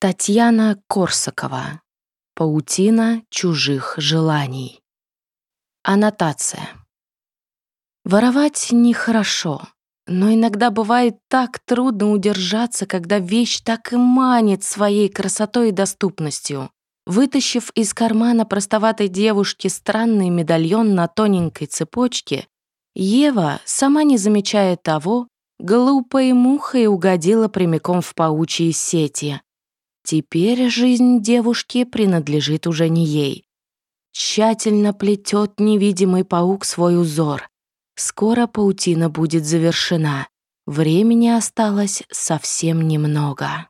Татьяна Корсакова. Паутина чужих желаний. Аннотация. Воровать нехорошо, но иногда бывает так трудно удержаться, когда вещь так и манит своей красотой и доступностью. Вытащив из кармана простоватой девушки странный медальон на тоненькой цепочке, Ева, сама не замечая того, глупой мухой угодила прямиком в паучьи сети. Теперь жизнь девушки принадлежит уже не ей. Тщательно плетет невидимый паук свой узор. Скоро паутина будет завершена. Времени осталось совсем немного.